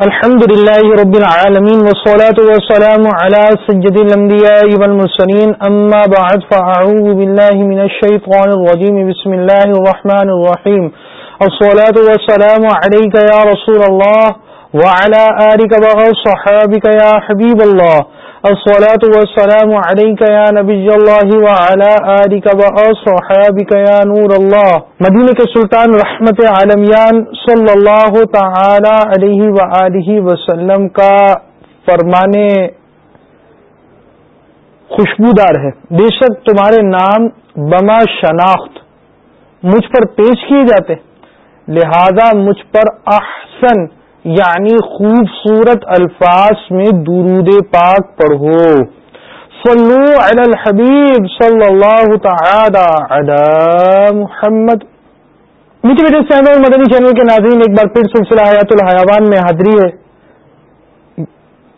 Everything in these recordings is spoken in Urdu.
الحمد لله رب العالمين والصلاة والسلام على سجد الأنبياء والمرسلين. أما بعد، فأعوذ بالله من الشيطان الرجيم. بسم الله الرحمن الرحيم. الصلاة والسلام عليك يا رسول الله وعلى آلك وصحابك يا حبيب الله. الصلاة والسلام عليك يا نبي الله وعلى آلك وصحابك يا نور الله. مدینہ کے سلطان رحمت عالمیان صلی اللہ تعالی علیہ وآلہ وسلم کا فرمانے خوشبودار ہے. بے شک تمہارے نام بما شناخت مجھ پر پیش کیے جاتے، لہذا مجھ پر احسن یعنی خوبصورت الفاظ میں درود پاک پڑھو۔ صلو علی الحبیب صلی اللہ تعالی علی محمد۔ میٹھی میٹھے سینڈ مدنی چینل کے ناظرین، ایک بار پھر سلسلہ حیات الحیوان میں حاضری ہے۔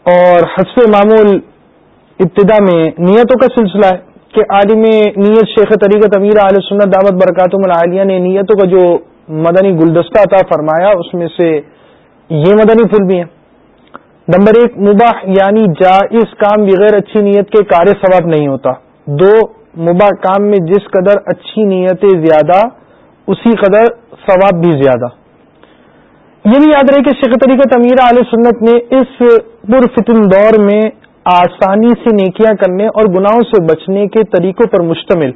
اور حسب معمول ابتدا میں نیتوں کا سلسلہ ہے کہ عالم نیت شیخ طریقت امیر علیہ سنت دعوت برکاتم العالیہ نے نیتوں کا جو مدنی گلدستہ تھا فرمایا، اس میں سے یہ مدنی پھول بھی ہیں۔ نمبر ایک، مباح یعنی جائز کام بغیر اچھی نیت کے کار ثواب نہیں ہوتا۔ دو، مباح کام میں جس قدر اچھی نیتیں زیادہ، اسی قدر ثواب بھی زیادہ۔ یہ بھی یاد رہے کہ شیخ طریقت امیر علیہ سنت نے اس پرفتن دور میں آسانی سے نیکیاں کرنے اور گناہوں سے بچنے کے طریقوں پر مشتمل۔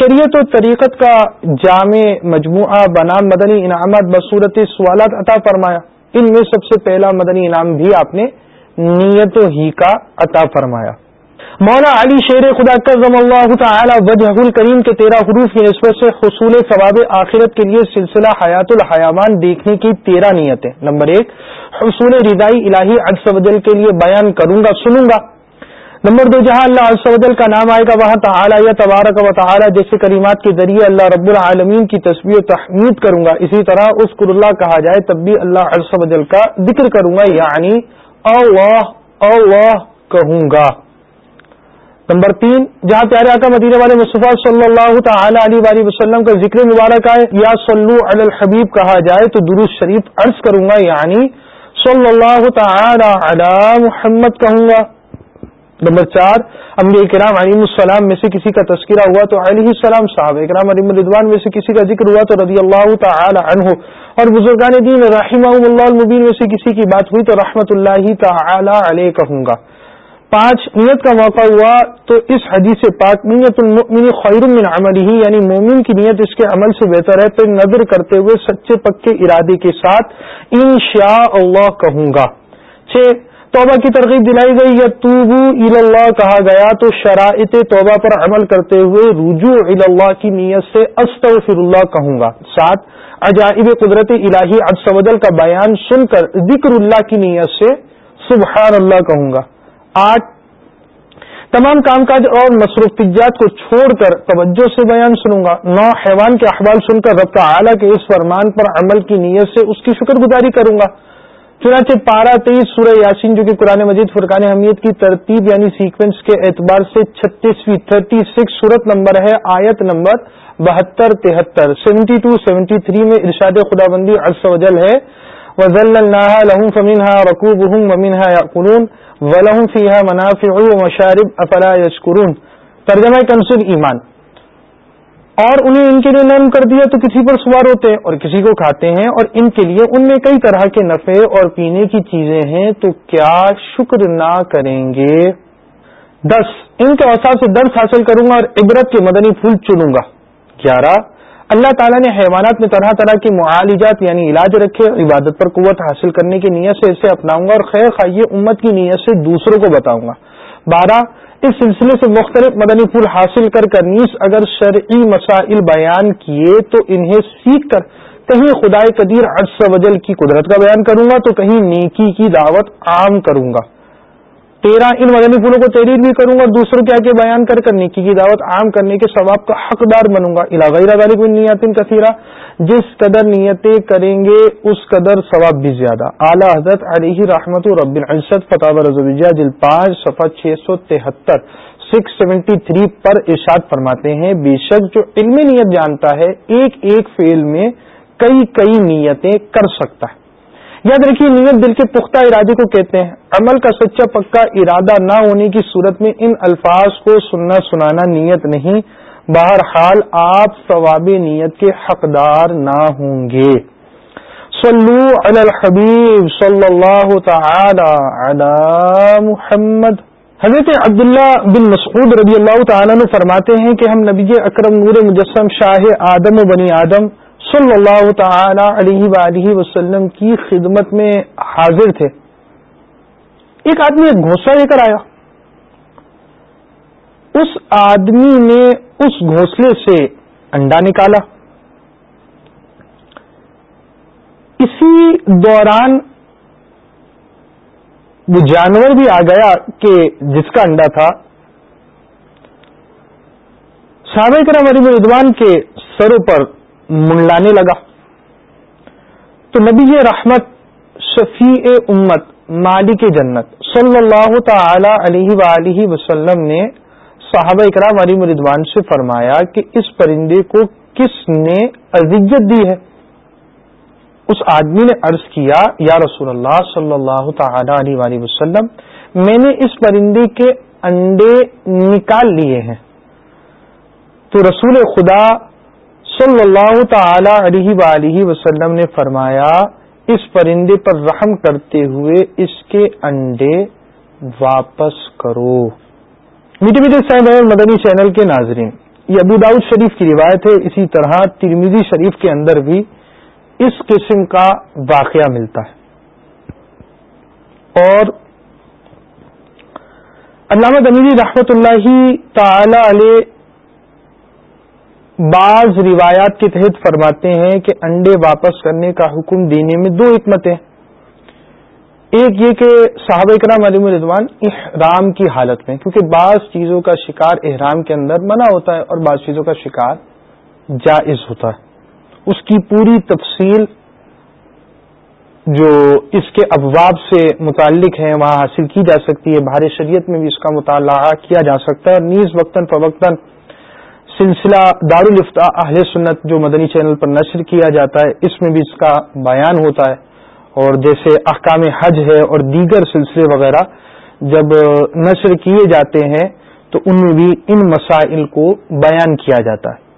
شریعت و طریقت کا جامع مجموعہ بنام مدنی انعامات بصورت سوالات عطا فرمایا۔ ان میں سب سے پہلا مدنی انعام بھی آپ نے نیت و ہی کا عطا فرمایا۔ مولا علی شیر خدا کرم اللہ تعالی وجہ الکریم کے تیرہ حروف کی نسبت سے حصول ثواب آخرت کے لیے سلسلہ حیات الحیوان دیکھنے کی تیرہ نیتیں۔ نمبر ایک، حصول رضائی الہی اجس وجل کے لیے بیان کروں گا، سنوں گا۔ نمبر دو، جہاں اللہ علیہ کا نام آئے گا، وہاں تعالیٰ، یا تبارک و تعالیٰ، جیسے کریمات کے ذریعے اللہ رب العالمین کی تصویر و تحمید کروں گا۔ اسی طرح اس اللہ کہا جائے، تب بھی اللہ وجل کا ذکر کروں گا یعنی اللہ اللہ کہوں گا۔ نمبر تین، جہاں پیارے آقا مدینہ والے مصطفیٰ صلی اللہ تعالی علیہ وسلم کا ذکر مبارک آئے، یا صلو علی الحبیب کہا جائے، تو درست شریف عرض کروں گا یعنی صلی اللہ تعالی علی محمد کہوں گا۔ نمبر چار امبی کرام علیم السلام میں سے کسی کا تذکرہ ہوا تو علیہ السلام صاحب اکرام علیم الدوان میں سے کسی کا ذکر ہوا تو رضی اللہ تعالی عنہ۔ اور بزرگان دین رحمہ اللہ المبین میں سے کسی کی بات ہوئی تو رحمت اللہ تعالی علیہ کہوں گا۔ پانچ، نیت کا موقع ہوا تو اس حدیث پاک، نیت المؤمن خیر من عمله یعنی مومن کی نیت اس کے عمل سے بہتر ہے۔ پھر نظر کرتے ہوئے سچے پکے ارادے کے ساتھ انشاء اللہ کہوں گا۔ چھ توبہ کی ترغیب دلائی گئی، یا توبو اللہ کہا گیا، تو شرائط توبہ پر عمل کرتے ہوئے رجوع اللہ کی نیت سے استغفر اللہ کہوں گا۔ سات عجائب قدرت الہی سودل کا بیان سن کر ذکر اللہ کی نیت سے سبحان اللہ کہوں گا۔ آٹھ، تمام کام کاج اور مصروف تجات کو چھوڑ کر توجہ سے بیان سنوں گا۔ نو، حیوان کے احوال سن کر ربطہ اعلیٰ کے اس فرمان پر عمل کی نیت سے اس کی شکر گزاری کروں گا۔ چنانچہ پارا تیئیس سورہ یاسین جو کہ قرآن مجید فرقان حمیت کی ترتیب یعنی سیکوینس کے اعتبار سے چھتیسویں تھرٹی سکس صورت نمبر ہے، آیت نمبر بہتر، تہتر۔ سیونٹی ٹو سیونٹی تھری میں ارشاد خدا بندی ارس وجل ہے۔ وزل لہم فمین رقوب ہوں ومین قرون ولہم فیح منافع مشارب افلا یشکرون ترجمہ کنسل ایمان۔ اور انہیں ان کے لیے نرم کر دیا تو کسی پر سوار ہوتے ہیں اور کسی کو کھاتے ہیں اور ان کے لیے ان میں کئی طرح کے نفے اور پینے کی چیزیں ہیں، تو کیا شکر نہ کریں گے؟ دس، ان کے اوساف سے درس حاصل کروں گا اور عبرت کے مدنی پھول چنوں گا۔ گیارہ، اللہ تعالیٰ نے حیوانات میں طرح طرح کے معالجات یعنی علاج رکھے عبادت پر قوت حاصل کرنے کی نیت سے اسے اپناؤں گا اور خیر خائیے امت کی نیت سے دوسروں کو بتاؤں گا۔ بارہ، اس سلسلے سے مختلف مدنی پھول حاصل کر کر نیس اگر شرعی مسائل بیان کیے تو انہیں سیکھ کر کہیں خدائے قدیر عرص وجل کی قدرت کا بیان کروں گا تو کہیں نیکی کی دعوت عام کروں گا۔ تیرہ ان مدنی پھولوں کو تحریر بھی کروں گا اور دوسروں کے آگے بیان کر کر نیکی کی دعوت عام کرنے کے ثواب کا حقدار بنوں گا۔ علاقہ کو نیاتن کثیرہ۔ جس قدر نیتیں کریں گے، اس قدر ثواب بھی زیادہ۔ اعلیٰ حضرت علیہ رحمت رب العزت، فتح رضویہ جل پانچ، صفحہ چھ سو تہتر۔ سکس سیونٹی تھری پر ارشاد فرماتے ہیں، بے شک جو علم نیت جانتا ہے، ایک ایک فیل میں کئی کئی نیتیں کر سکتا ہے۔ یاد رکھیے، نیت دل کے پختہ ارادے کو کہتے ہیں، عمل کا سچا پکا ارادہ نہ ہونے کی صورت میں ان الفاظ کو سننا سنانا نیت نہیں۔ بہرحال، آپ ثواب نیت کے حقدار نہ ہوں گے۔ صلو علی الحبیب صلی اللہ تعالی علی محمد۔ حضرت عبداللہ بن مسعود رضی اللہ تعالیٰ نے فرماتے ہیں کہ ہم نبی اکرم نور مجسم شاہ آدم و بنی آدم صلی اللہ تعالی علیہ وآلہ وسلم کی خدمت میں حاضر تھے۔ ایک آدمی ایک گھونسلہ لے کر آیا۔ اس آدمی نے اس گھونسلے سے انڈا نکالا۔ اسی دوران وہ جانور بھی آ گیا کہ جس کا انڈا تھا۔ صحابہ کرام علی ردوان کے سروں پر منڈلانے لگا۔ تو نبی رحمت شفیع امت، مالک جنت، صلی اللہ تعالی علیہ وآلہ وسلم نے صحابہ اکرام علی مردوان سے فرمایا کہ اس پرندے کو کس نے اذیت دی ہے؟ اس آدمی نے عرض کیا، یا رسول اللہ صلی اللہ تعالی علیہ وآلہ وسلم، میں نے اس پرندے کے انڈے نکال لیے ہیں۔ تو رسول خدا صلی اللہ تعالی علیہ وآلہ وسلم نے فرمایا، اس پرندے پر رحم کرتے ہوئے اس کے انڈے واپس کرو۔ میٹھے میٹھے سائن مدنی چینل کے ناظرین، یہ ابو داؤد شریف کی روایت ہے، اسی طرح ترمیزی شریف کے اندر بھی اس قسم کا واقعہ ملتا ہے۔ اور علامہ دمیری رحمت اللہ تعالی علیہ بعض روایات کے تحت فرماتے ہیں کہ انڈے واپس کرنے کا حکم دینے میں دو حکمتیں ایک یہ کہ صحابہ اکرام علیم رضوان احرام کی حالت میں، کیونکہ بعض چیزوں کا شکار احرام کے اندر منع ہوتا ہے اور بعض چیزوں کا شکار جائز ہوتا ہے۔ اس کی پوری تفصیل جو اس کے ابواب سے متعلق ہیں، وہاں حاصل کی جا سکتی ہے۔ بھارت شریعت میں بھی اس کا مطالعہ کیا جا سکتا ہے اور نیز وقتاً فوقتاً سلسلہ دارالفتا اہل سنت جو مدنی چینل پر نشر کیا جاتا ہے، اس میں بھی اس کا بیان ہوتا ہے۔ اور جیسے احکام حج ہے اور دیگر سلسلے وغیرہ جب نشر کیے جاتے ہیں، تو ان میں بھی ان مسائل کو بیان کیا جاتا ہے۔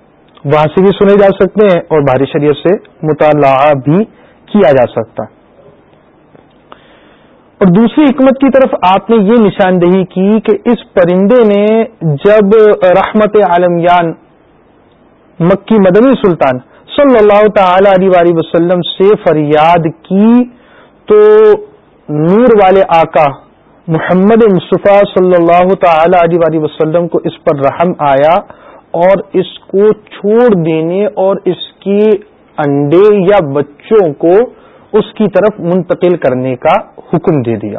وہاں سے بھی سنے جا سکتے ہیں اور بھاری شریعت سے مطالعہ بھی کیا جا سکتا ہے۔ اور دوسری حکمت کی طرف آپ نے یہ نشاندہی کی کہ اس پرندے نے جب رحمت عالمیان مکی مدنی سلطان صلی اللہ تعالی علیہ وسلم سے فریاد کی، تو نور والے آقا محمد مصطفیٰ صلی اللہ تعالی علیہ وسلم کو اس پر رحم آیا اور اس کو چھوڑ دینے اور اس کی انڈے یا بچوں کو اس کی طرف منتقل کرنے کا حکم دے دیا۔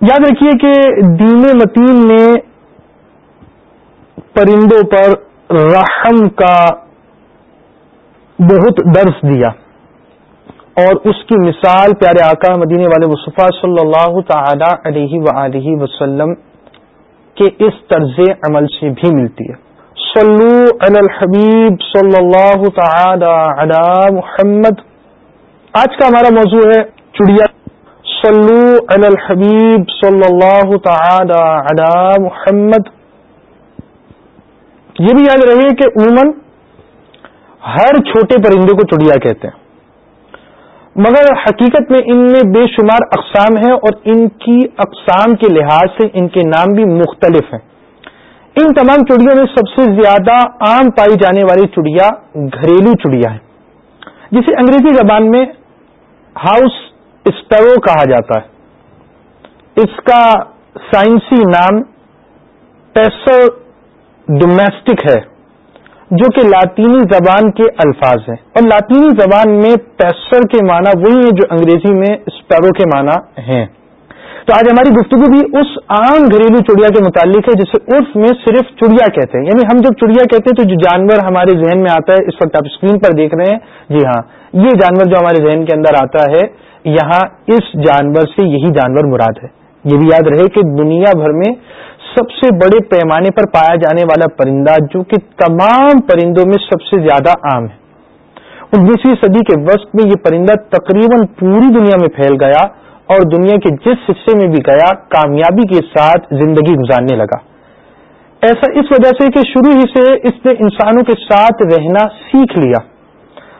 یاد رکھیے کہ دین متین نے پرندوں پر رحم کا بہت درس دیا۔ اور اس کی مثال پیارے آقا مدینے والے مصطفیٰ صلی اللہ تعالی علیہ و وسلم کے اس طرز عمل سے بھی ملتی ہے۔ صلو علی الحبیب صلی اللہ تعالی علی محمد آج کا ہمارا موضوع ہے چڑیا۔ صلو علی الحبیب صلی اللہ تعالی علی محمد۔ یہ بھی یاد رہے کہ عموماً ہر چھوٹے پرندے کو چڑیا کہتے ہیں۔ مگر حقیقت میں ان میں بے شمار اقسام ہیں اور ان کی اقسام کے لحاظ سے ان کے نام بھی مختلف ہیں۔ ان تمام چڑیوں میں سب سے زیادہ عام پائی جانے والی چڑیا گھریلو چڑیا ہے، جسے انگریزی زبان میں ہاؤس اسٹرو کہا جاتا ہے۔ اس کا سائنسی نام پیسر ڈومیسٹک ہے، جو کہ لاطینی زبان کے الفاظ ہیں۔ اور لاطینی زبان میں پیسر کے معنی وہی ہیں جو انگریزی میں اسٹرو کے معنی ہیں۔ تو آج ہماری گفتگو بھی اس عام گھریلو چڑیا کے متعلق ہے، جسے عرف میں صرف چڑیا کہتے ہیں۔ یعنی ہم جب چڑیا کہتے ہیں تو جو جانور ہمارے ذہن میں آتا ہے، اس وقت آپ اسکرین پر دیکھ رہے ہیں۔ جی ہاں یہ جانور جو ہمارے ذہن کے اندر آتا ہے، یہاں اس جانور سے یہی جانور مراد ہے۔ یہ بھی یاد رہے کہ دنیا بھر میں سب سے بڑے پیمانے پر پایا جانے والا پرندہ، جو کہ تمام پرندوں میں سب سے زیادہ عام ہے۔ انیسویں صدی کے وسط میں یہ پرندہ تقریباً پوری دنیا میں پھیل گیا۔ اور دنیا کے جس حصے میں بھی گیا، کامیابی کے ساتھ زندگی گزارنے لگا۔ ایسا اس وجہ سے کہ شروع ہی سے اس نے انسانوں کے ساتھ رہنا سیکھ لیا۔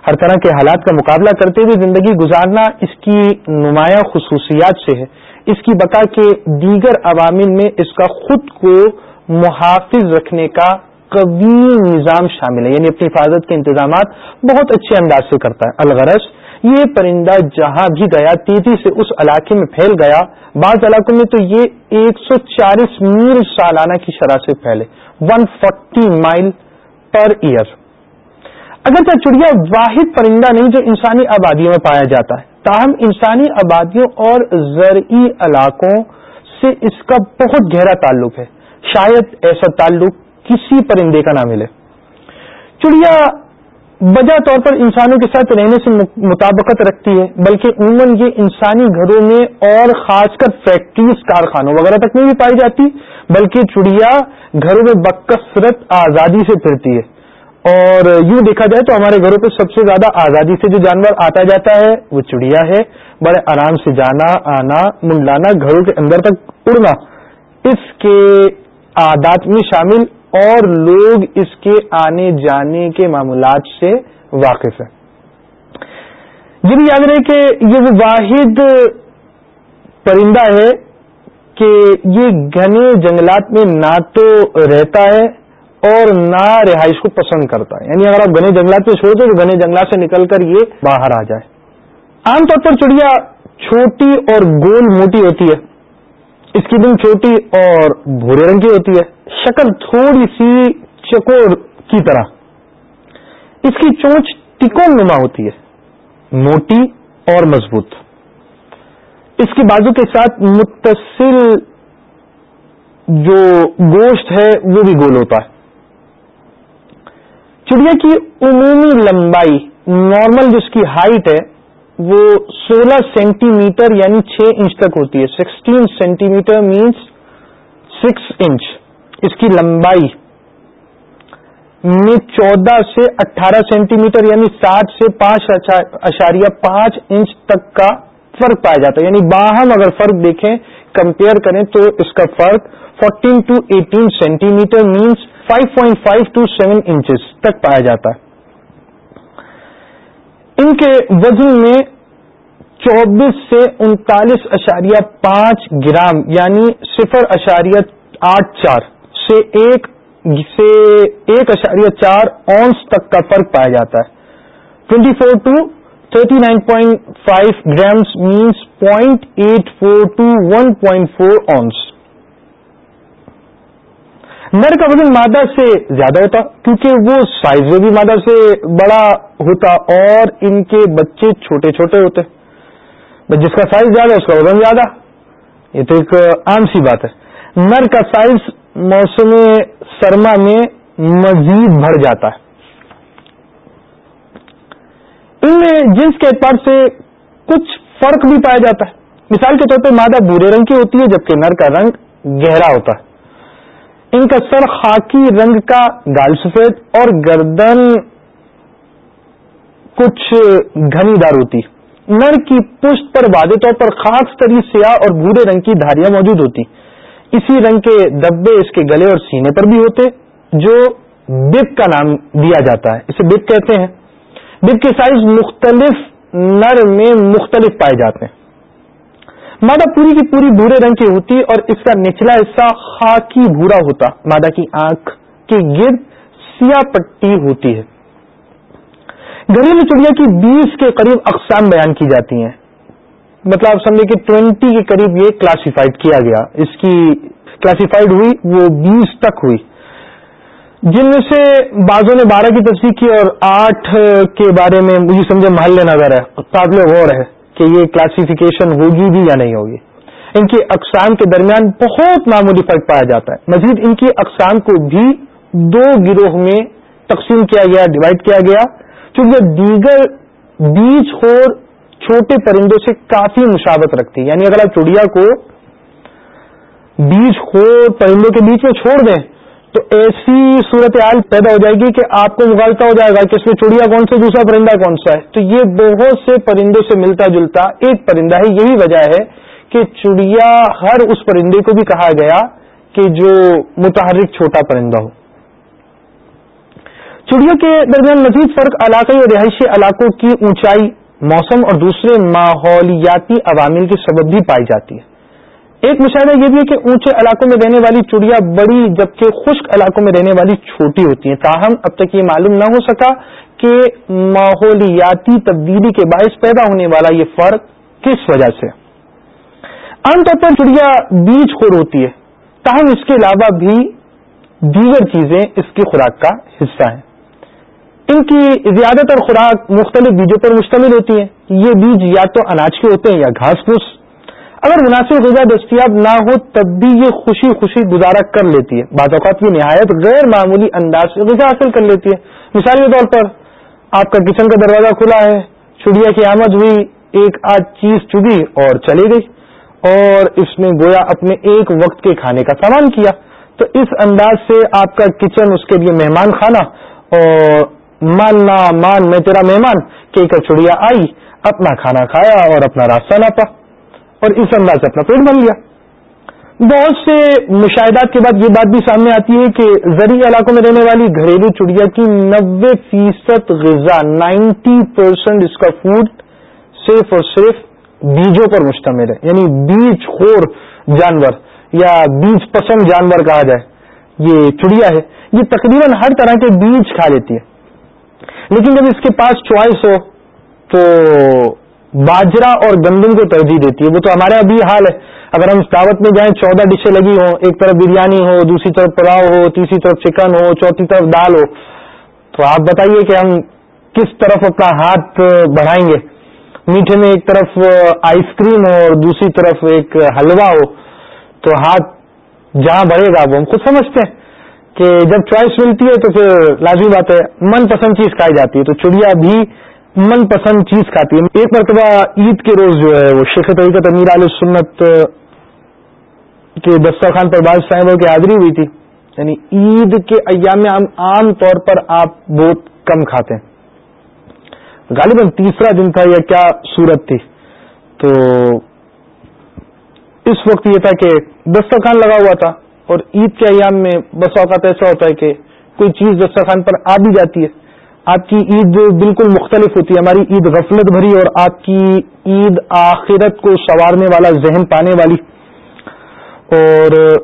ہر طرح کے حالات کا مقابلہ کرتے ہوئے زندگی گزارنا اس کی نمایاں خصوصیات سے ہے۔ اس کی بقا کے دیگر عوامل میں اس کا خود کو محافظ رکھنے کا قوی نظام شامل ہے۔ یعنی اپنی حفاظت کے انتظامات بہت اچھے انداز سے کرتا ہے۔ الغرض یہ پرندہ جہاں بھی گیا، تیزی سے اس علاقے میں پھیل گیا۔ بعض علاقوں میں تو یہ ایک سو چالیس میل سالانہ کی شرح سے پھیلے ون فورٹی مائل پر ایئر۔ اگرچہ چڑیا واحد پرندہ نہیں جو انسانی آبادیوں میں پایا جاتا ہے، تاہم انسانی آبادیوں اور زرعی علاقوں سے اس کا بہت گہرا تعلق ہے۔ شاید ایسا تعلق کسی پرندے کا نہ ملے۔ چڑیا بجا طور پر انسانوں کے ساتھ رہنے سے مطابقت رکھتی ہے، بلکہ عموماً یہ انسانی گھروں میں اور خاص کر فیکٹریز کارخانوں وغیرہ تک میں بھی پائی جاتی، بلکہ چڑیا گھروں میں بکثرت آزادی سے پھرتی ہے۔ اور یوں دیکھا جائے تو ہمارے گھروں پہ سب سے زیادہ آزادی سے جو جانور آتا جاتا ہے، وہ چڑیا ہے۔ بڑے آرام سے جانا، آنا، منڈلانا، گھروں کے اندر تک اڑنا، اس کے عادات میں شامل اور لوگ اس کے آنے جانے کے معاملات سے واقف ہیں۔ یہ بھی یاد رہے کہ یہ وہ واحد پرندہ ہے کہ یہ گھنے جنگلات میں نہ تو رہتا ہے اور نہ رہائش کو پسند کرتا ہے۔ یعنی اگر آپ گنے جنگلات میں چھوڑ دیں تو گنے جنگلات سے نکل کر یہ باہر آ جائے۔ عام طور پر چڑیا چھوٹی اور گول موٹی ہوتی ہے۔ اس کی دن چھوٹی اور بھورے رنگ کی ہوتی ہے۔ شکل تھوڑی سی چکور کی طرح۔ اس کی چونچ ٹکون نما ہوتی ہے، موٹی اور مضبوط۔ اس کی بازو کے ساتھ متصل جو گوشت ہے، وہ بھی گول ہوتا ہے۔ چڑیا کی عمومی لمبائی نارمل جس کی ہائٹ ہے، وہ سولہ سینٹی میٹر یعنی چھ انچ تک ہوتی ہے۔ Sixteen centimetre means six inch اس کی لمبائی میں چودہ سے اٹھارہ سینٹی میٹر یعنی سات سے پانچ اچھا- اشاریہ پانچ انچ تک کا فرق پایا جاتا ہے۔ یعنی باہم اگر فرق دیکھیں کمپیئر کریں تو اس کا فرق fourteen to eighteen centimetre means 5.5 to seven inches تک پایا جاتا ہے۔ ان کے وزن میں چوبیس سے انتالیس اشاریہ پانچ گرام یعنی صفر اشاریہ آٹھ چار سے ایک سے ایک اشاریہ چار اونس تک کا فرق پایا جاتا ہے۔ Twenty four to thirty nine point five grams means point eight four to one point four ounce نر کا وزن مادہ سے زیادہ ہوتا، کیونکہ وہ سائز میں بھی مادہ سے بڑا ہوتا اور ان کے بچے چھوٹے چھوٹے ہوتے۔ جس کا سائز زیادہ اس کا وزن زیادہ۔ یہ تو ایک عام سی بات ہے۔ نر کا سائز موسم سرما میں مزید بڑھ جاتا ہے۔ ان میں جنس کے اعتبار سے کچھ فرق بھی پایا جاتا ہے۔ مثال کے طور پہ مادہ بورے رنگ کی ہوتی ہے، جبکہ نر کا رنگ گہرا ہوتا ہے۔ ان کا سر خاکی رنگ کا گال سفید اور گردن کچھ گھنی دار ہوتی نر کی پشت پر واضح طور پر خاص تری سیاہ اور بھورے رنگ کی دھاریاں موجود ہوتی اسی رنگ کے دبے اس کے گلے اور سینے پر بھی ہوتے، جو بپ کا نام دیا جاتا ہے۔ اسے بپ کہتے ہیں۔ بپ کے سائز مختلف نر میں مختلف پائے جاتے ہیں۔ مادہ پوری کی پوری بھورے رنگ کی ہوتی اور اس کا نچلا حصہ خاکی بھورا ہوتا۔ مادہ کی آنکھ کے گرد سیاہ پٹی ہوتی ہے۔ گھریلو چڑیا کی بیس کے قریب اقسام بیان کی جاتی ہیں۔ مطلب آپ سمجھے کہ ٹوینٹی کے قریب یہ کلاسیفائڈ کیا گیا۔ اس کی کلاسیفائڈ ہوئی، وہ بیس تک ہوئی۔ جن میں سے بازوں نے بارہ کی تصدیق کی اور آٹھ کے بارے میں مجھے سمجھے محل نظر ہے، قابل غور ہے کہ یہ کلاسیفیکیشن ہوگی بھی یا نہیں ہوگی۔ ان کی اقسام کے درمیان بہت معمولی فرق پایا جاتا ہے۔ مزید ان کی اقسام کو بھی دو گروہ میں تقسیم کیا گیا ڈیوائڈ کیا گیا۔ چونکہ دیگر بیج خور چھوٹے پرندوں سے کافی مشابت رکھتی ہے۔ یعنی اگر آپ چڑیا کو بیج خور پرندوں کے بیچ میں چھوڑ دیں، تو ایسی صورت حال پیدا ہو جائے گی کہ آپ کو مغالطہ ہو جائے گا کہ اس میں چڑیا کون سا دوسرا پرندہ کون سا ہے۔ تو یہ بہت سے پرندوں سے ملتا جلتا ایک پرندہ ہے۔ یہی وجہ ہے کہ چڑیا ہر اس پرندے کو بھی کہا گیا کہ جو متحرک چھوٹا پرندہ ہو۔ چڑیا کے درمیان مزید فرق علاقائی اور رہائشی علاقوں کی اونچائی موسم اور دوسرے ماحولیاتی عوامل کے سبب بھی پائی جاتی ہے۔ ایک مشاہدہ یہ بھی ہے کہ اونچے علاقوں میں رہنے والی چڑیا بڑی جبکہ خشک علاقوں میں رہنے والی چھوٹی ہوتی ہیں۔ تاہم، اب تک یہ معلوم نہ ہو سکا کہ ماحولیاتی تبدیلی کے باعث پیدا ہونے والا یہ فرق کس وجہ سے عام طور پر چڑیا بیج خور ہوتی ہے۔ تاہم، اس کے علاوہ بھی دیگر چیزیں اس کی خوراک کا حصہ ہیں۔ ان کی زیادہ تر خوراک مختلف بیجوں پر مشتمل ہوتی ہیں۔ یہ بیج یا تو اناج کے ہوتے ہیں یا گھاس پھوس۔ اگر مناسب غذا دستیاب نہ ہو تب بھی یہ خوشی خوشی گزارا کر لیتی ہے۔ بعض اوقات کی نہایت غیر معمولی انداز سے غذا حاصل کر لیتی ہے۔ مثال کے طور پر، آپ کا کچن کا دروازہ کھلا ہے، چڑیا کی آمد ہوئی، ایک آدھ چیز چگی اور چلی گئی، اور اس نے گویا اپنے ایک وقت کے کھانے کا سامان کیا۔ تو اس انداز سے آپ کا کچن، اس کے لیے مہمان خانہ اور ماننا مان، میں تیرا مہمان کہ چڑیا آئی، اپنا کھانا کھایا اور اپنا راستہ ناپا، اور اس انداز سے اپنا پیٹ بن لیا بہت سے مشاہدات کے بعد یہ بات بھی سامنے آتی ہے کہ زرعی علاقوں میں رہنے والی گھریلو چڑیا کی نبے فیصد غذا، نائنٹی پرسینٹ اس کا فوڈ صرف اور صرف بیجوں پر مشتمل ہے یعنی بیج خور جانور یا بیج پسند جانور کہا جائے۔ یہ چڑیا ہے، یہ تقریباً ہر طرح کے بیج کھا لیتی ہے۔ لیکن جب اس کے پاس چوائس ہو تو باجرا اور گندم کو ترجیح دیتی ہے۔ وہ تو ہمارے ابھی حال ہے۔ اگر ہم دعوت میں جائیں، چودہ ڈشیں لگی ہوں۔ ایک طرف بریانی ہو، دوسری طرف پلاؤ ہو، تیسری طرف چکن ہو، چوتھی طرف دال ہو۔ تو آپ بتائیے کہ ہم کس طرف اپنا ہاتھ بڑھائیں گے؟ میٹھے میں ایک طرف آئس کریم ہو اور دوسری طرف ایک حلوہ ہو۔ تو ہاتھ جہاں بڑھے گا وہ ہم خود سمجھتے ہیں۔ کہ جب چوائس ملتی ہے تو پھر لازمی بات ہے من پسند چیز کھائی جاتی ہے، تو چڑیا بھی من پسند چیز کھاتی ہے۔ ایک مرتبہ عید کے روز جو ہے، وہ شیخ طریقت امیر علیہ سنت کے دسترخوان پر بعض صاحبوں کی حاضری ہوئی تھی۔ یعنی عید کے ایام میں عام طور پر آپ بہت کم کھاتے ہیں۔ غالباً تیسرا دن تھا یا کیا صورت تھی۔ تو اس وقت یہ تھا کہ دسترخوان لگا ہوا تھا۔ اور عید کے ایام میں بس اوقات ایسا ہوتا ہے کہ کوئی چیز دسترخوان پر آ بھی جاتی ہے۔ آپ کی عید بالکل مختلف ہوتی ہے۔ ہماری عید غفلت بھری اور آپ کی عید آخرت کو سنوارنے والا، ذہن پانے والی۔ اور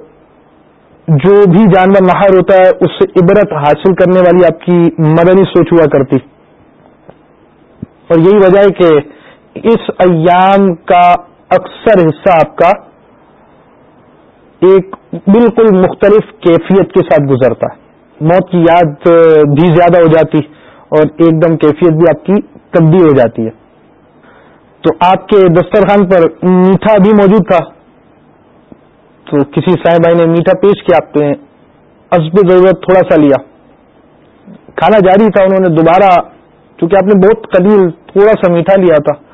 جو بھی جانور نہار ہوتا ہے، اس سے عبرت حاصل کرنے والی آپ کی مدنی سوچ ہوا کرتی۔ اور یہی وجہ ہے کہ اس ایام کا اکثر حصہ آپ کا ایک بالکل مختلف کیفیت کے ساتھ گزرتا ہے۔ موت کی یاد بھی زیادہ ہو جاتی اور ایک دم کیفیت بھی آپ کی تبدیل ہو جاتی ہے۔ تو آپ کے دسترخوان پر میٹھا بھی موجود تھا۔ تو کسی سائیں بھائی نے میٹھا پیش کیا، آپ نے ازب ضرورت تھوڑا سا لیا۔ کھانا جاری تھا، انہوں نے دوبارہ، چونکہ آپ نے بہت قلیل تھوڑا سا میٹھا لیا تھا۔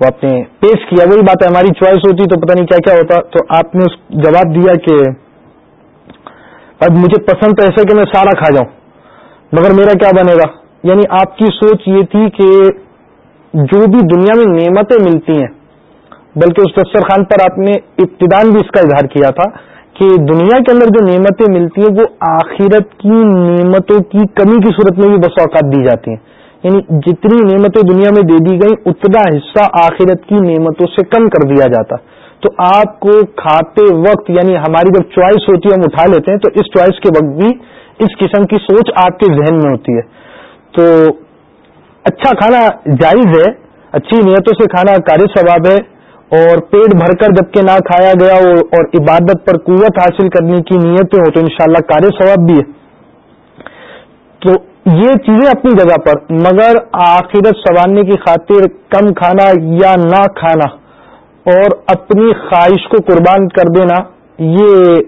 وہ آپ نے پیش کیا، وہی بات ہے، ہماری چوائس ہوتی تو پتہ نہیں کیا کیا ہوتا۔ تو آپ نے اس جواب دیا کہ اب مجھے پسند تو کہ میں سارا کھا جاؤں، مگر میرا کیا بنے گا؟ یعنی آپ کی سوچ یہ تھی کہ جو بھی دنیا میں نعمتیں ملتی ہیں، بلکہ اس دسترخوان پر آپ نے ابتدان بھی اس کا اظہار کیا تھا کہ دنیا کے اندر جو نعمتیں ملتی ہیں، وہ آخرت کی نعمتوں کی کمی کی صورت میں بھی بس اوقات دی جاتی ہیں۔ یعنی جتنی نعمتیں دنیا میں دے دی گئی اتنا حصہ آخرت کی نعمتوں سے کم کر دیا جاتا۔ تو آپ کو کھاتے وقت یعنی ہماری جب چوائس ہوتی ہے، ہم اٹھا لیتے ہیں، تو اس چوائس کے وقت بھی اس قسم کی سوچ آپ کے ذہن میں ہوتی ہے۔ تو اچھا کھانا جائز ہے، اچھی نیتوں سے کھانا کاری ثواب ہے، اور پیٹ بھر کر جبکہ نہ کھایا گیا ہو، اور عبادت پر قوت حاصل کرنے کی نیتیں ہو تو انشاءاللہ شاء اللہ ثواب بھی ہے۔ تو یہ چیزیں اپنی جگہ پر، مگر آخرت سنوارنے کی خاطر کم کھانا یا نہ کھانا، اور اپنی خواہش کو قربان کر دینا، یہ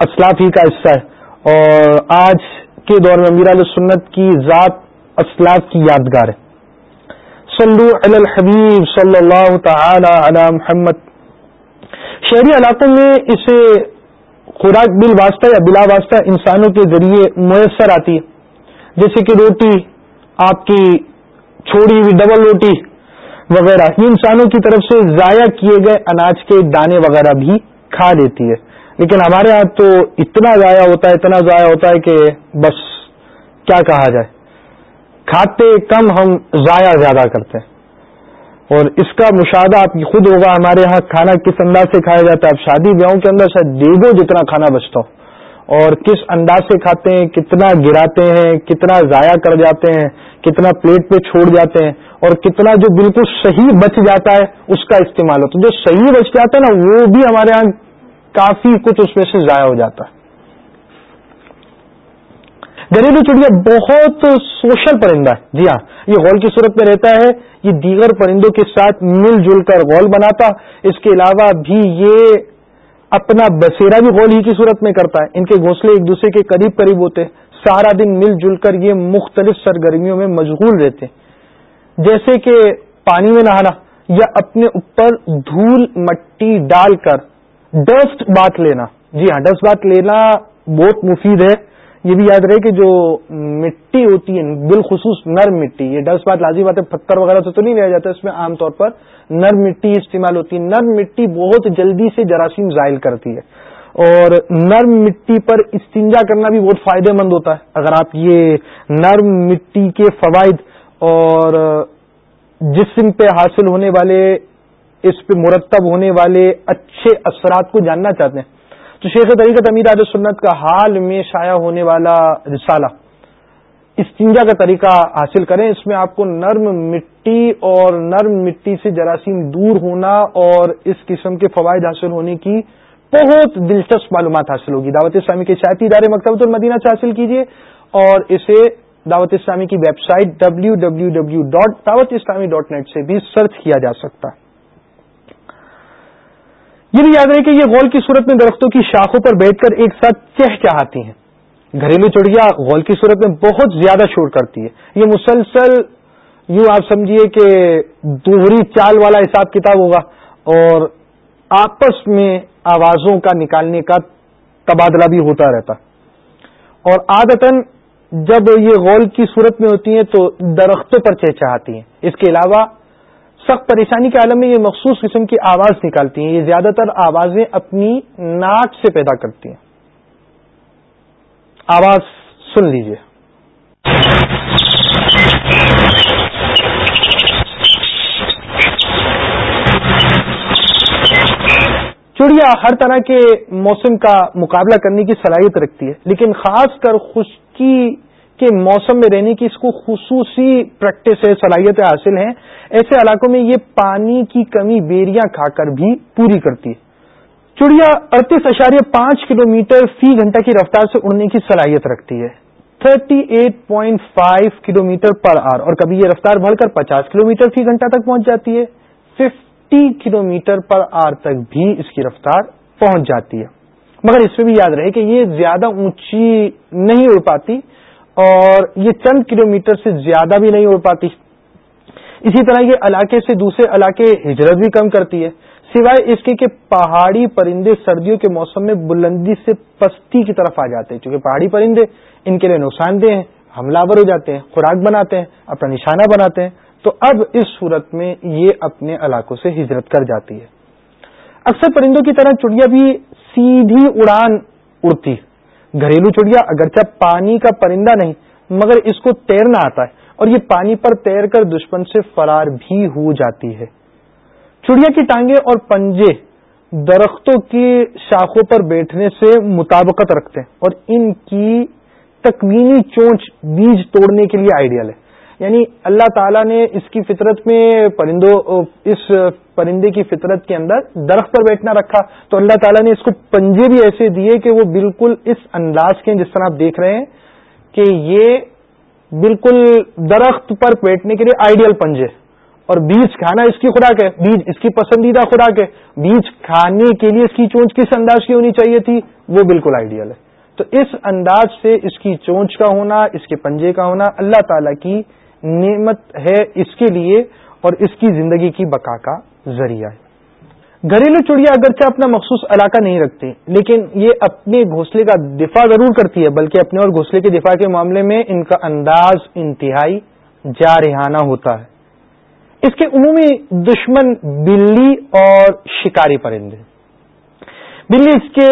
اسلاف ہی کا حصہ ہے۔ اور آج کے دور میں میرا سنت کی ذات اسلاف کی یادگار ہے۔ صلو علی الحبیب صلی اللہ تعالی علی محمد۔ شہری علاقوں میں اسے خوراک بل واسطہ یا بلا واسطہ انسانوں کے ذریعے میسر آتی ہے۔ جیسے کہ روٹی آپ کی چھوڑی ہوئی ڈبل روٹی وغیرہ، یہ انسانوں کی طرف سے ضائع کیے گئے اناج کے دانے وغیرہ بھی کھا لیتی ہے۔ لیکن ہمارے ہاں تو اتنا ضائع ہوتا ہے، اتنا ضائع ہوتا ہے کہ بس کیا کہا جائے۔ کھاتے کم ہم ضائع زیادہ کرتے ہیں۔ اور اس کا مشاہدہ آپ خود ہوگا، ہمارے ہاں کھانا کس انداز سے کھایا جاتا ہے؟ اب شادی بیاہوں کے اندر شاید دیگو جتنا کھانا بچتا ہو۔ اور کس انداز سے کھاتے ہیں، کتنا گراتے ہیں، کتنا ضائع کر جاتے ہیں، کتنا پلیٹ پہ چھوڑ جاتے ہیں، اور کتنا جو بالکل صحیح بچ جاتا ہے، اس کا استعمال ہوتا ہے۔ جو صحیح بچ جاتا ہے نا، وہ بھی ہمارے یہاں کافی کچھ اس میں سے ضائع ہو جاتا ہے۔ گھریلو چڑیا بہت سوشل پرندہ ہے۔ جی ہاں یہ غول کی صورت میں رہتا ہے۔ یہ دیگر پرندوں کے ساتھ مل جل کر غول بناتا۔ اس کے علاوہ بھی یہ اپنا بسیرا بھی غول ہی کی صورت میں کرتا ہے۔ ان کے گھونسلے ایک دوسرے کے قریب قریب ہوتے سارا دن مل جل کر یہ مختلف سرگرمیوں میں مشغول رہتے جیسے کہ پانی میں نہانا یا اپنے اوپر دھول مٹی ڈال کر ڈسٹ بات لینا۔ جی ہاں ڈسٹ بات لینا بہت مفید ہے۔ یہ بھی یاد رہے کہ جو مٹی ہوتی ہے، بالخصوص نرم مٹی، یہ ڈسٹ بات لازمی بات ہے، پتھر وغیرہ سے تو نہیں لیا جاتا، اس میں عام طور پر نرم مٹی استعمال ہوتی ہے۔ نرم مٹی بہت جلدی سے جراثیم زائل کرتی ہے۔ اور نرم مٹی پر استنجا کرنا بھی بہت فائدہ مند ہوتا ہے۔ اگر آپ یہ نرم مٹی کے فوائد اور جسم پہ حاصل ہونے والے، اس پہ مرتب ہونے والے اچھے اثرات کو جاننا چاہتے ہیں۔ تو شیخ طریقت امیر عاد سنت کا حال میں شائع ہونے والا رسالہ۔ استنجا کا طریقہ حاصل کریں، اس میں آپ کو نرم مٹی اور نرم مٹی سے جراثیم دور ہونا اور اس قسم کے فوائد حاصل ہونے کی بہت دلچسپ معلومات حاصل ہوگی۔ دعوت اسلامی کے شاعتی ادارے مکتبۃ المدینہ سے حاصل کیجیے اور اسے دعوت اسلامی کی website W W W dot دعوت اسلامی ڈاٹ نیٹ سے بھی سرچ کیا جا سکتا ہے۔ یہ بھی یاد رہے کہ یہ غول کی صورت میں درختوں کی شاخوں پر بیٹھ کر ایک ساتھ چہ چاہتی ہیں۔ گھریلو چڑیا غول کی صورت میں بہت زیادہ شور کرتی ہے۔ یہ مسلسل یوں آپ سمجھیے کہ دوہری چال والا حساب کتاب ہوگا اور آپس میں آوازوں کا نکالنے کا تبادلہ بھی ہوتا رہتا۔ اور عادتاً جب یہ غول کی صورت میں ہوتی ہیں تو درختوں پر چہچہاتی ہیں۔ اس کے علاوہ سخت پریشانی کے عالم میں یہ مخصوص قسم کی آواز نکالتی ہیں۔ یہ زیادہ تر آوازیں اپنی ناک سے پیدا کرتی ہیں۔ آواز سن لیجیے چڑیا ہر طرح کے موسم کا مقابلہ کرنے کی صلاحیت رکھتی ہے، لیکن خاص کر خشکی کے موسم میں رہنے کی اس کو خصوصی پریکٹس ہے صلاحیتیں حاصل ہیں ایسے علاقوں میں یہ پانی کی کمی بیریاں کھا کر بھی پوری کرتی ہے۔ چڑیا اڑتیس اشاریہ پانچ کلو میٹر فی گھنٹہ کی رفتار سے اڑنے کی صلاحیت رکھتی ہے۔ Thirty eight point five kilometre per hour اور کبھی یہ رفتار بڑھ کر پچاس کلو میٹر فی گھنٹہ تک پہنچ جاتی ہے۔ Fifty kilometre per hour تک بھی اس کی رفتار پہنچ جاتی ہے۔ مگر اس میں بھی یاد رہے کہ یہ زیادہ اونچی نہیں اڑ پاتی اور یہ چند کلومیٹر سے زیادہ بھی نہیں اڑ پاتی۔ اسی طرح یہ علاقے سے دوسرے علاقے ہجرت بھی کم کرتی ہے۔ سوائے اس کے کہ پہاڑی پرندے سردیوں کے موسم میں بلندی سے پستی کی طرف آ جاتے ہیں، چونکہ پہاڑی پرندے ان کے لیے نقصان دہ ہیں، حملہ ور ہو جاتے ہیں، خوراک بناتے ہیں، اپنا نشانہ بناتے ہیں۔ تو اب اس صورت میں یہ اپنے علاقوں سے ہجرت کر جاتی ہے۔ اکثر پرندوں کی طرح چڑیا بھی سیدھی اڑان اڑتی۔ گھریلو چڑیا اگرچہ پانی کا پرندہ نہیں، مگر اس کو تیرنا آتا ہے اور یہ پانی پر تیر کر دشمن سے فرار بھی ہو جاتی ہے۔ چڑیا کی ٹانگیں اور پنجے درختوں کی شاخوں پر بیٹھنے سے مطابقت رکھتے ہیں اور ان کی تکوینی چونچ بیج توڑنے کے لیے آئیڈیل ہے یعنی اللہ تعالیٰ نے اس کی فطرت میں پرندوں، اس پرندے کی فطرت کے اندر درخت پر بیٹھنا رکھا۔ تو اللہ تعالیٰ نے اس کو پنجے بھی ایسے دیے کہ وہ بالکل اس انداز کے جس طرح آپ دیکھ رہے ہیں کہ یہ بالکل درخت پر بیٹھنے کے لیے آئیڈیل پنجے۔ اور بیج کھانا اس کی خوراک ہے۔ بیج اس کی پسندیدہ خوراک ہے۔ بیج کھانے کے لیے اس کی چونچ کس انداز کی ہونی چاہیے تھی؟ وہ بالکل آئیڈیل ہے۔ تو اس انداز سے اس کی چونچ کا ہونا، اس کے پنجے کا ہونا اللہ تعالی کی نعمت ہے اس کے لیے اور اس کی زندگی کی بقا کا ذریعہ ہے۔ گھریلو چڑیا اگرچہ اپنا مخصوص علاقہ نہیں رکھتی لیکن یہ اپنے گھونسلے کا دفاع ضرور کرتی ہے، بلکہ اپنے اور گھونسلے کے دفاع کے معاملے میں ان کا انداز انتہائی جارحانہ ہوتا ہے۔ اس کے عمومی دشمن بلی اور شکاری پرندے بلی اس کے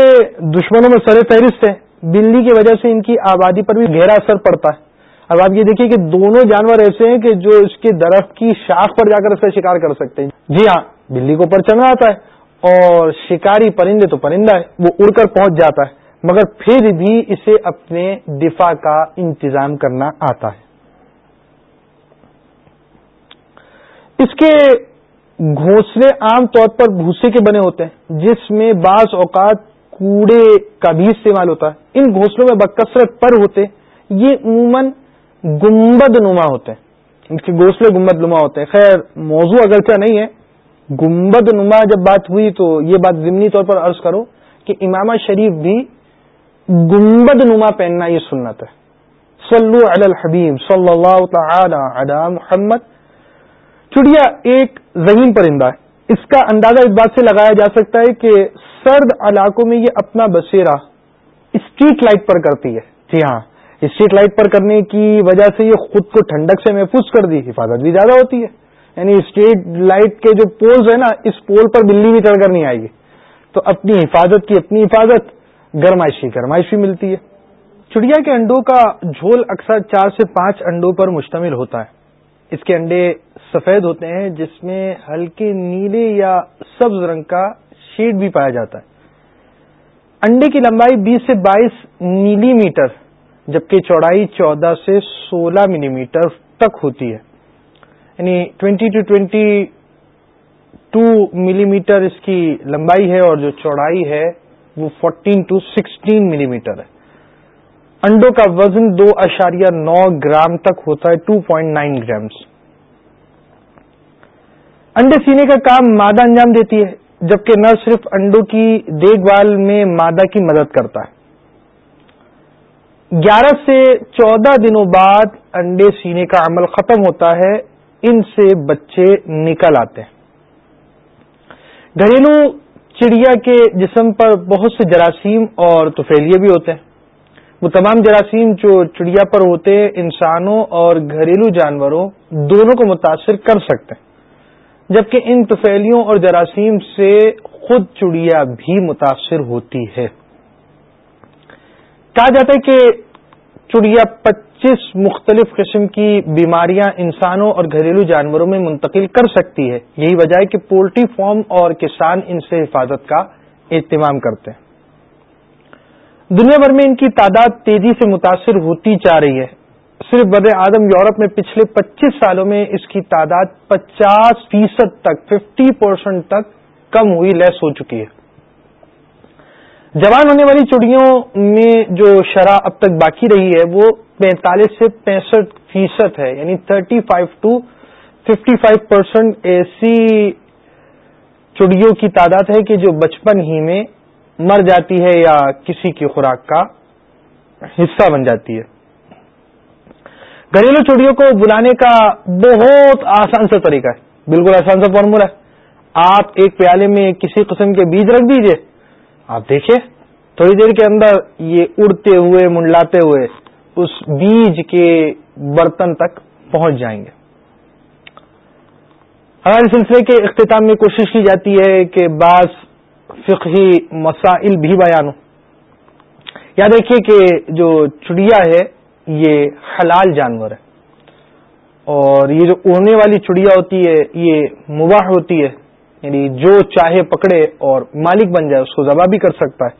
دشمنوں میں سر فہرست ہے بلی کی وجہ سے ان کی آبادی پر بھی گہرا اثر پڑتا ہے۔ اب آپ یہ دیکھیے کہ دونوں جانور ایسے ہیں کہ جو اس کے درخت کی شاخ پر جا کر اس کا شکار کر سکتے ہیں۔ جی ہاں بلی کو پر چڑھنا آتا ہے اور شکاری پرندے تو پرندہ ہے وہ اڑ کر پہنچ جاتا ہے، مگر پھر بھی اسے اپنے دفاع کا انتظام کرنا آتا ہے۔ اس کے گھونسلے عام طور پر بھوسے کے بنے ہوتے ہیں، جس میں بعض اوقات کوڑے کا بھی استعمال ہوتا ہے۔ ان گھونسلوں میں بکثرت پر ہوتے، یہ عموماً گمبد نما ہوتے ہیں۔ ان کے گھونسلے گمبد نما ہوتے ہیں۔ خیر، موضوع اگرچہ نہیں ہے گمبد نما جب بات ہوئی تو یہ بات ضمنی طور پر عرض کرو کہ امامہ شریف بھی گمبد نما پہننا یہ سنت ہے۔ صلو علی الحبیب صلی اللہ تعالی علی محمد چڑیا ایک زمین پرندہ ہے۔ اس کا اندازہ اس بات سے لگایا جا سکتا ہے کہ سرد علاقوں میں یہ اپنا بسیرا اسٹریٹ لائٹ پر کرتی ہے۔ جی ہاں اسٹریٹ لائٹ پر کرنے کی وجہ سے یہ خود کو ٹھنڈک سے محفوظ کر دی، حفاظت بھی زیادہ ہوتی ہے۔ یعنی اسٹریٹ لائٹ کے جو پولز ہیں نا، اس پول پر بلی بھی چڑھ کر نہیں آئے گی۔ تو اپنی حفاظت کی اپنی حفاظت، گرمائشی گرمائش بھی ملتی ہے۔ چڑیا کے انڈوں کا جھول اکثر چار سے پانچ انڈوں پر مشتمل ہوتا ہے۔ اس کے انڈے سفید ہوتے ہیں، جس میں ہلکے، نیلے یا سبز رنگ کا شیڈ بھی پایا جاتا ہے۔ انڈے کی لمبائی بیس سے بائیس ملی میٹر، جبکہ چوڑائی چودہ سے سولہ ملی میٹر تک ہوتی ہے۔ یعنی twenty to twenty two millimetre اس کی لمبائی ہے اور جو چوڑائی ہے وہ fourteen to sixteen millimetre ہے۔ انڈوں کا وزن دو اشاریہ نو گرام تک ہوتا ہے ٹو پوائنٹ نائن گرامس انڈے سینے کا کام مادہ انجام دیتی ہے، جبکہ نہ صرف انڈوں کی دیکھ بھال میں مادہ کی مدد کرتا ہے۔ گیارہ سے چودہ دنوں بعد انڈے سینے کا عمل ختم ہوتا ہے، ان سے بچے نکل آتے ہیں۔ گھریلو چڑیا کے جسم پر بہت سے جراثیم اور توفیلیے بھی ہوتے ہیں۔ وہ تمام جراثیم جو چڑیا پر ہوتے ہیں، انسانوں اور گھریلو جانوروں، دونوں کو متاثر کر سکتے ہیں۔ جبکہ ان توفیلیوں اور جراثیم سے خود چڑیا بھی متاثر ہوتی ہے۔ کہا جاتا ہے کہ چڑیا پچیس مختلف قسم کی بیماریاں انسانوں اور گھریلو جانوروں میں منتقل کر سکتی ہے۔ یہی وجہ ہے کہ پولٹری فارم اور کسان ان سے حفاظت کا اہتمام کرتے ہیں۔ دنیا بھر میں ان کی تعداد تیزی سے متاثر ہوتی جا رہی ہے۔ صرف بر اعظم یورپ میں پچھلے پچیس سالوں میں اس کی تعداد پچاس فیصد تک، ففٹی پرسینٹ تک کم ہوئی، لیس ہو چکی ہے۔ جوان ہونے والی چڑیوں میں جو شرح اب تک باقی رہی ہے، وہ پینتالیس سے پینسٹھ فیصد ہے یعنی thirty five to fifty five percent ایسی چڑیوں کی تعداد ہے کہ جو بچپن ہی میں مر جاتی ہے یا کسی کی خوراک کا حصہ بن جاتی ہے۔ گھریلو چڑیوں کو بلانے کا بہت آسان سا طریقہ ہے۔ بالکل آسان سا فارمولا ہے۔ آپ ایک پیالے میں کسی قسم کے بیج رکھ دیجیے۔ آپ دیکھیے تھوڑی دیر کے اندر یہ اڑتے ہوئے، منڈلاتے ہوئے اس بیج کے برتن تک پہنچ جائیں گے۔ ہمارے سلسلے کے اختتام میں کوشش کی جاتی ہے کہ بعض فقہی مسائل بھی بیان ہو یا دیکھیے کہ جو چڑیا ہے، یہ حلال جانور ہے۔ اور یہ جو اڑنے والی چڑیا ہوتی ہے، یہ مباح ہوتی ہے۔ یعنی جو چاہے پکڑے اور مالک بن جائے، اس کو ذبح بھی کر سکتا ہے۔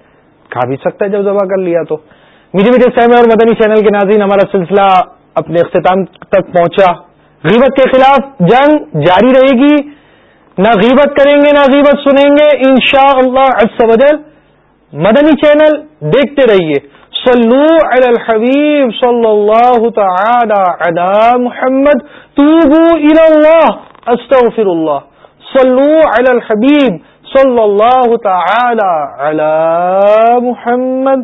کھا بھی سکتا ہے جب ذبح کر لیا تو۔ میٹھے میٹھے سہم اور مدنی چینل کے ناظرین، ہمارا سلسلہ اپنے اختتام تک پہنچا۔ غیبت کے خلاف جنگ جاری رہے گی۔ نہ غیبت کریں گے، نہ غیبت سنیں گے۔ ان شاء اللہ مدنی چینل دیکھتے رہیے۔ صلو علی الحبیب صلی اللہ تعالی علی محمد۔ توبو الى اللہ استغفر اللہ صلو علی الحبیب صلی اللہ تعالی علی محمد۔